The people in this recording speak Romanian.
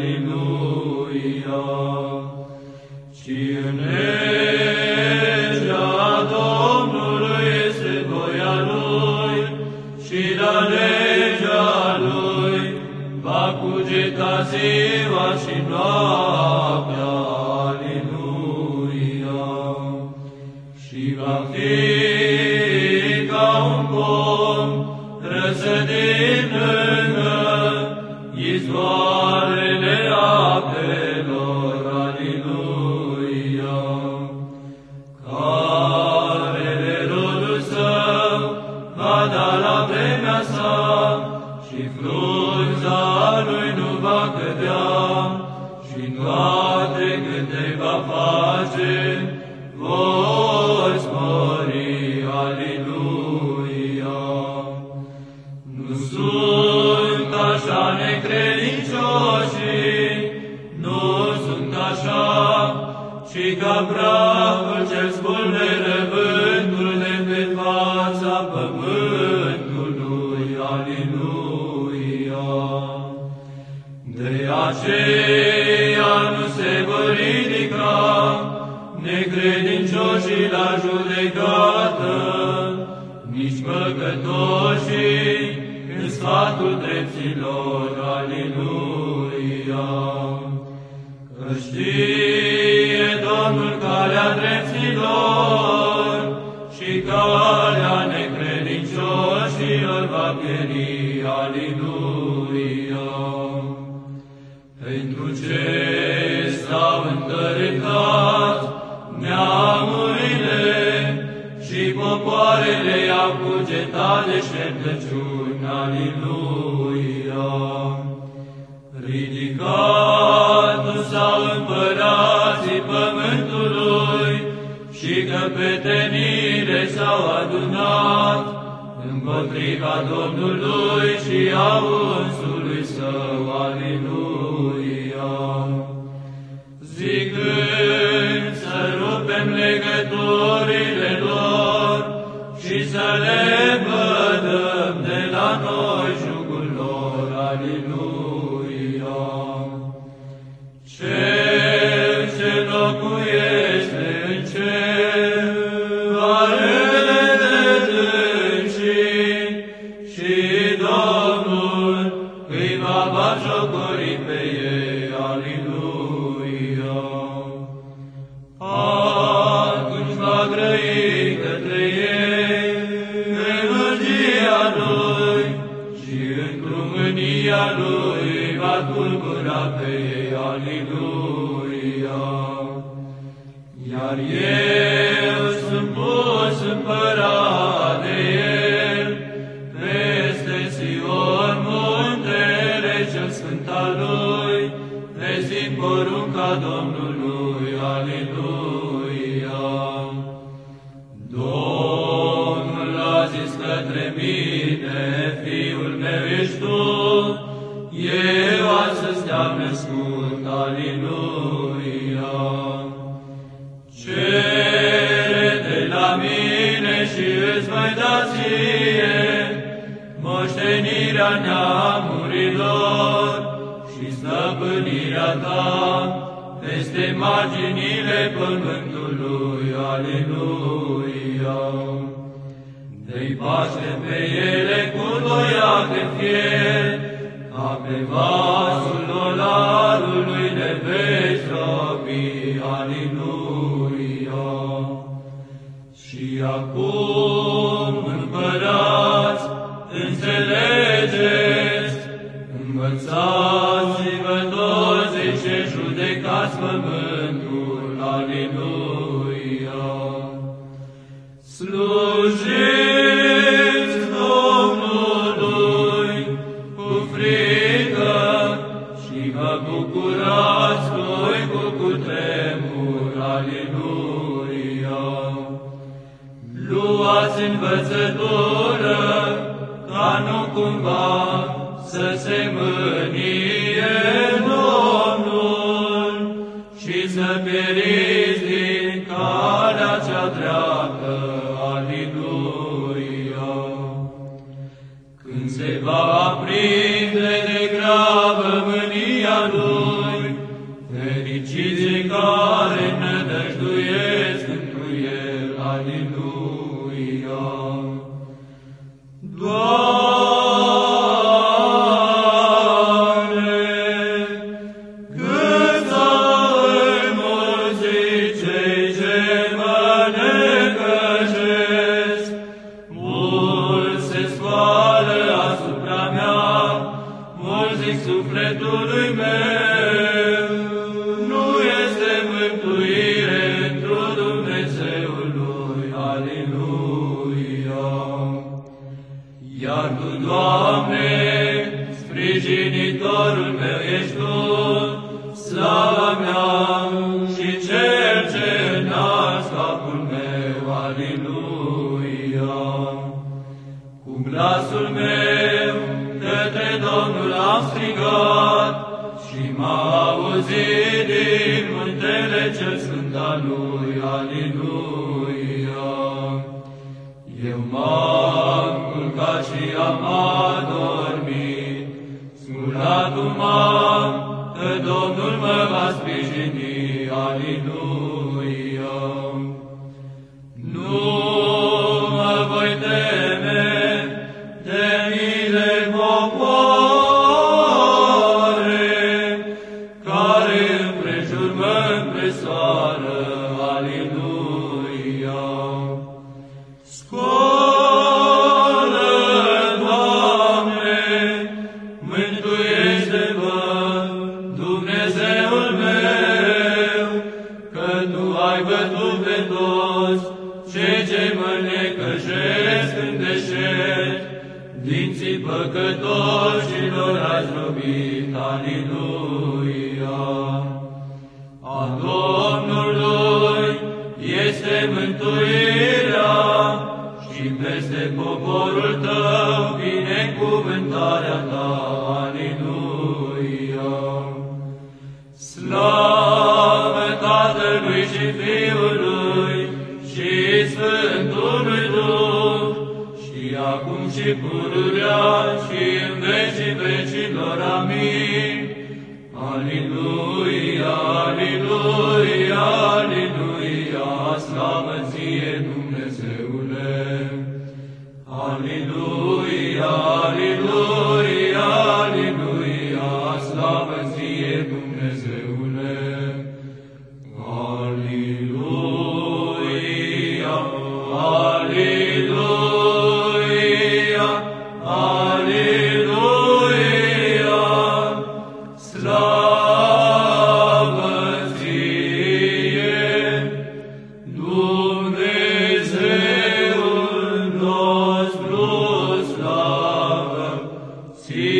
Hallelujah. Aceea nu se vor ridica necredincioșii la judecată, nici păcătoșii în sfatul dreptilor, Aliluia. Că știe Domnul calea dreptilor și calea necredincioșilor va pieri, Aliluia. Pentru ce s-au întărâtat neamurile și popoarele i-au cugetat de șertăciuni, Aliluia. Ridicat s-au împărații pământului și căpetenile s-au adunat împotriva Domnului și a unsului Ave moștenirea neamurilor și stăpânirea ta peste marginile pământului, Aleluia. Dă-i pace pe ele cu voia de fier, ca pe vasul olarului învățați-vă toți ce judecați pământul, Aleluia. Slujiți Domnului cu frică și vă bucurați voi cu cutremur, Aleluia. Luați învățătură ca nu cumva să se mânie Domnul și să pieriți din calea cea dreaptă. Iar Tu, Doamne, sprijinitorul meu ești Tu, slava mea și Cel ce înalți capul meu, Aleluia. Cu glasul meu către Domnul am strigat și m-a auzit din muntele cel sfânt al Lui, Aleluia. Eu m-am culcat și am adormit, sculatul m-am, că Domnul mă va sprijini, Aleluia. Necăjesc în deșert, dinții păcătoșilor ați robit, Aleluia. A Domnului este mântuirea și peste poporul tău binecuvântarea ta, și pururea și Jesus.